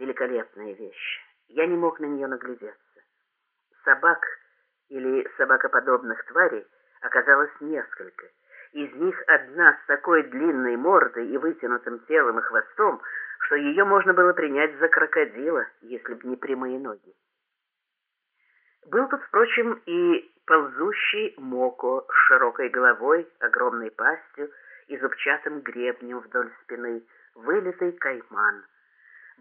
Великолепная вещь. Я не мог на нее наглядеться. Собак или собакоподобных тварей оказалось несколько. Из них одна с такой длинной мордой и вытянутым телом и хвостом, что ее можно было принять за крокодила, если б не прямые ноги. Был тут, впрочем, и ползущий моко с широкой головой, огромной пастью и зубчатым гребнем вдоль спины, вылитый кайман.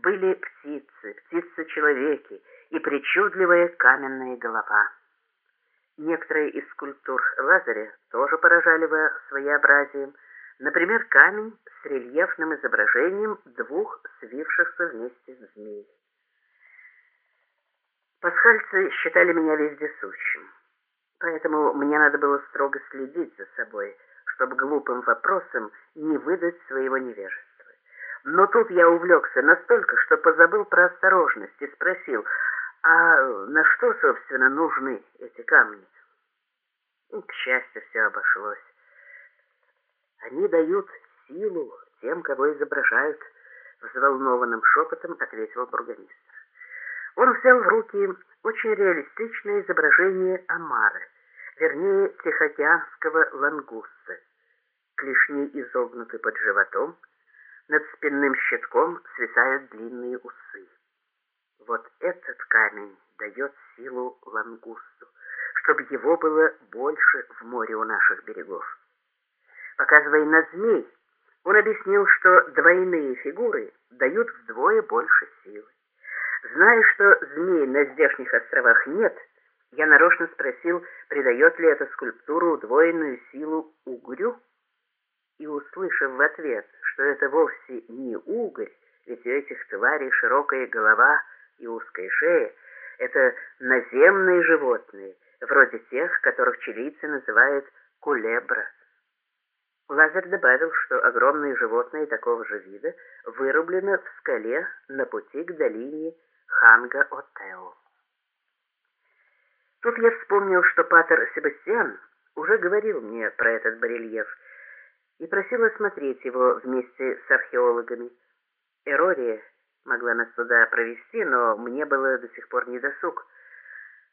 Были птицы, птицы-человеки и причудливая каменная голова. Некоторые из скульптур Лазаря тоже поражали его своеобразием, например, камень с рельефным изображением двух свившихся вместе змей. Пасхальцы считали меня вездесущим, поэтому мне надо было строго следить за собой, чтобы глупым вопросом не выдать своего невежества. Но тут я увлекся настолько, что позабыл про осторожность и спросил, а на что, собственно, нужны эти камни? К счастью, все обошлось. Они дают силу тем, кого изображают, взволнованным шепотом ответил бургомистр. Он взял в руки очень реалистичное изображение омара, вернее, тихоокеанского лангуста. Клешни изогнуты под животом, над спинным щитком свисают длинные усы. Вот этот камень дает силу лангусту, чтобы его было больше в море у наших берегов. Показывая на змей, он объяснил, что двойные фигуры дают вдвое больше силы. Зная, что змей на здешних островах нет, я нарочно спросил, придает ли эта скульптура удвоенную силу угрю, и, услышав в ответ, что это вовсе не угорь, ведь у этих тварей широкая голова и узкая шея, это наземные животные, вроде тех, которых чилийцы называют кулебра. Лазарь добавил, что огромные животные такого же вида вырублены в скале на пути к долине Ханга-Отео. Тут я вспомнил, что Патер Себастьян уже говорил мне про этот барельеф и просил осмотреть его вместе с археологами. Эрория могла нас туда провести, но мне было до сих пор недосуг.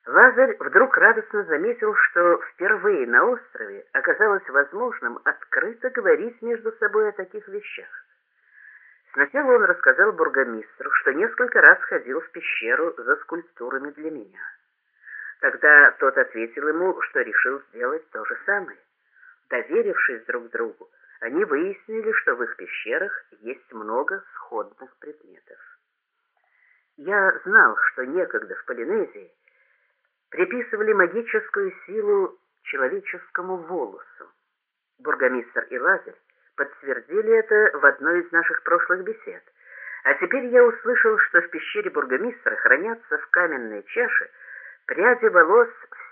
Лазарь вдруг радостно заметил, что впервые на острове оказалось возможным открыто говорить между собой о таких вещах. Сначала он рассказал бургомистру, что несколько раз ходил в пещеру за скульптурами для меня. Тогда тот ответил ему, что решил сделать то же самое. Доверившись друг другу, они выяснили, что в их пещерах есть много сходных предметов. Я знал, что некогда в Полинезии приписывали магическую силу человеческому волосу. Бургомистр и Лазарь подтвердили это в одной из наших прошлых бесед. А теперь я услышал, что в пещере бургомистра хранятся в каменной чаше пряди волос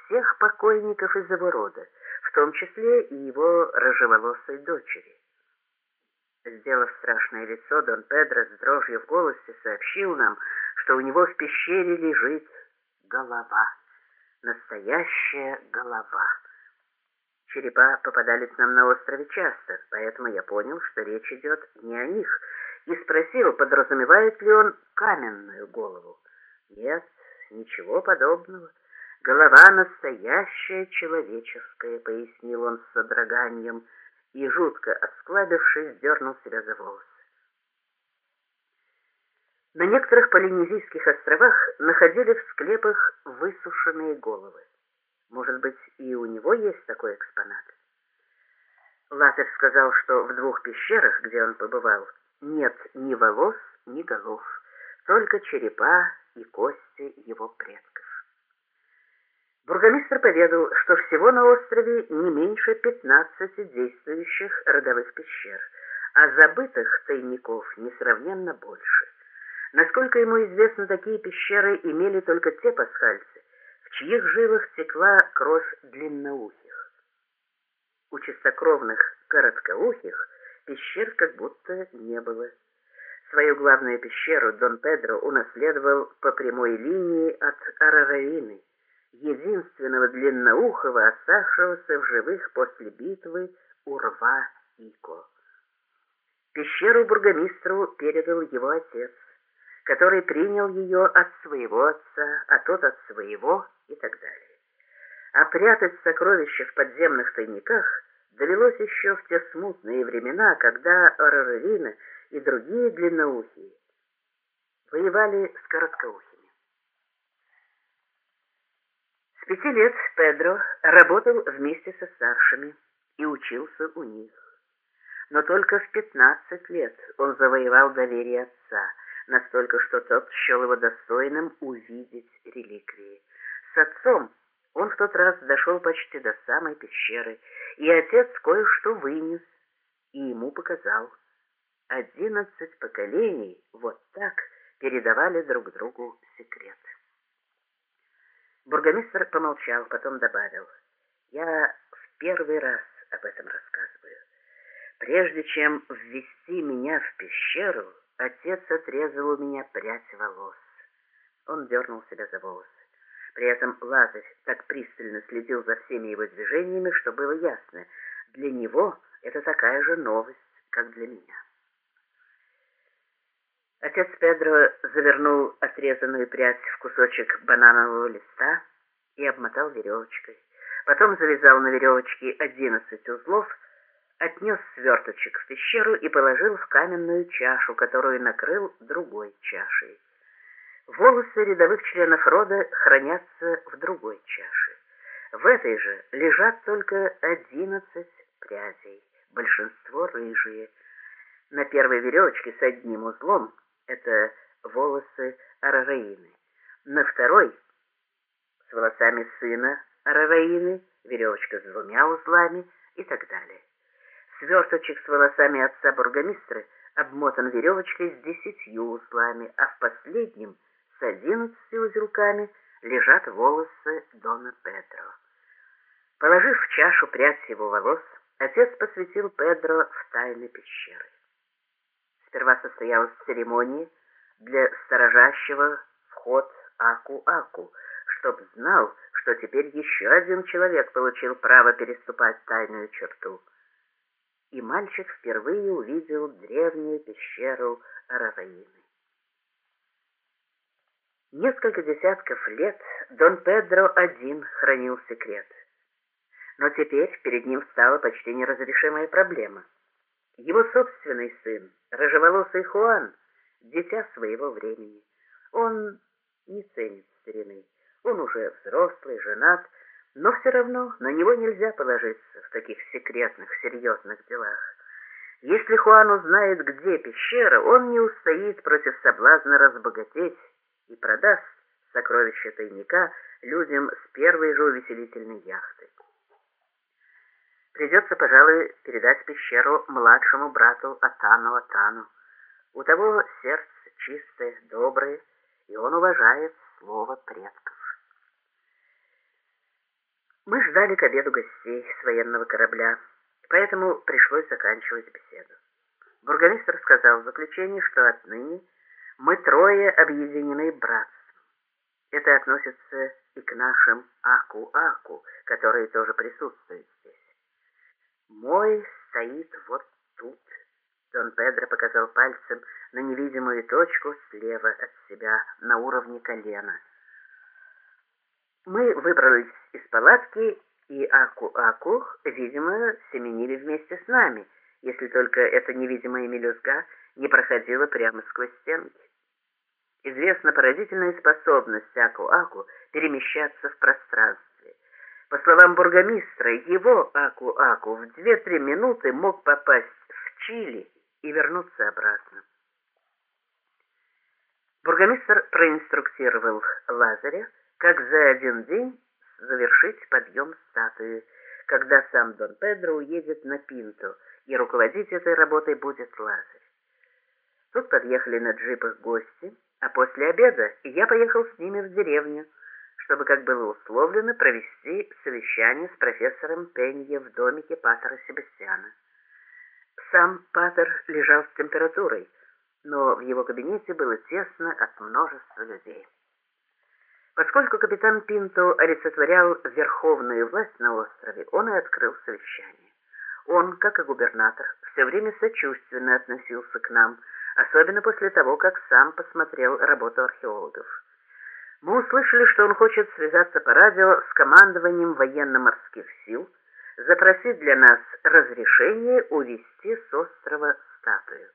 всех покойников из его рода, том числе и его рыжеволосой дочери. Сделав страшное лицо, Дон Педро с дрожью в голосе сообщил нам, что у него в пещере лежит голова, настоящая голова. Черепа попадались нам на острове часто, поэтому я понял, что речь идет не о них, и спросил, подразумевает ли он каменную голову. Нет, ничего подобного. Голова настоящая человеческая, пояснил он с содроганием, и, жутко осклабившись, дернул себя за волосы. На некоторых полинезийских островах находили в склепах высушенные головы. Может быть, и у него есть такой экспонат? Лазарь сказал, что в двух пещерах, где он побывал, нет ни волос, ни голов, только черепа и кости его предков. Бургомистр поведал, что всего на острове не меньше 15 действующих родовых пещер, а забытых тайников несравненно больше. Насколько ему известно, такие пещеры имели только те пасхальцы, чьих жилах текла кровь длинноухих. У чистокровных короткоухих пещер как будто не было. Свою главную пещеру Дон Педро унаследовал по прямой линии от Арараины, единственного длинноухого, оставшегося в живых после битвы у рва Ико. Пещеру бургомистру передал его отец, который принял ее от своего отца, а тот от своего и так далее. А прятать сокровища в подземных тайниках довелось еще в те смутные времена, когда Арарарина и другие длинноухие воевали с короткоухими. С пяти лет Педро работал вместе со старшими и учился у них. Но только в пятнадцать лет он завоевал доверие отца, настолько, что тот счел его достойным увидеть реликвии. С отцом он в тот раз дошел почти до самой пещеры, и отец кое-что вынес и ему показал. Одиннадцать поколений вот так передавали друг другу секрет. Бургомистр помолчал, потом добавил, «Я в первый раз об этом рассказываю. Прежде чем ввести меня в пещеру, отец отрезал у меня прядь волос. Он дернул себя за волосы. При этом Лазарь так пристально следил за всеми его движениями, что было ясно, для него это такая же новость, как для меня. Отец Педро завернул отрезанную прядь в кусочек бананового листа и обмотал веревочкой. Потом завязал на веревочке одиннадцать узлов, отнес сверточек в пещеру и положил в каменную чашу, которую накрыл другой чашей. Волосы рядовых членов рода хранятся в другой чаше. В этой же лежат только одиннадцать прядей, большинство рыжие. На первой веревочке с одним узлом это волосы Арараины. На второй с волосами сына Арараины, веревочка с двумя узлами и так далее. Сверточек с волосами отца бургомистра обмотан веревочкой с десятью узлами, а в последнем с одиннадцатью узелками лежат волосы Дона Педро. Положив в чашу прядь его волос, отец посвятил Педро в тайны пещеры. Сперва состоялась церемония для сторожащего вход Аку-Аку, чтоб знал, что теперь еще один человек получил право переступать тайную черту. И мальчик впервые увидел древнюю пещеру Раваины. Несколько десятков лет Дон Педро один хранил секрет. Но теперь перед ним стала почти неразрешимая проблема. Его собственный сын, рыжеволосый Хуан, дитя своего времени. Он не ценит старины. Он уже взрослый, женат, но все равно на него нельзя положиться в таких секретных, серьезных делах. Если Хуан узнает, где пещера, он не устоит против соблазна разбогатеть и продаст сокровища тайника людям с первой же увеселительной яхты. Придется, пожалуй, передать пещеру младшему брату Атану Атану. У того сердце чистое, доброе, и он уважает слово предков. Мы ждали к обеду гостей с военного корабля, поэтому пришлось заканчивать беседу. Бургомистр сказал в заключении, что отныне мы трое объединены братством. Это относится и к нашим Аку-Аку, которые тоже присутствуют. Мой стоит вот тут. Дон Педро показал пальцем на невидимую точку слева от себя, на уровне колена. Мы выбрались из палатки, и Аку-Аку, видимо, семенили вместе с нами, если только эта невидимая мелюзга не проходила прямо сквозь стенки. Известна поразительная способность Аку-Аку перемещаться в пространстве. По словам бургомистра, его Аку-Аку в 2-3 минуты мог попасть в Чили и вернуться обратно. Бургомистр проинструктировал Лазаря, как за один день завершить подъем статуи, когда сам Дон Педро уедет на Пинту, и руководить этой работой будет Лазарь. Тут подъехали на джипах гости, а после обеда я поехал с ними в деревню, чтобы, как было условлено, провести совещание с профессором Пенье в домике Патера Себастьяна. Сам Патер лежал с температурой, но в его кабинете было тесно от множества людей. Поскольку капитан Пинто олицетворял верховную власть на острове, он и открыл совещание. Он, как и губернатор, все время сочувственно относился к нам, особенно после того, как сам посмотрел работу археологов. Мы услышали, что он хочет связаться по радио с командованием военно-морских сил, запросить для нас разрешение увезти с острова статую.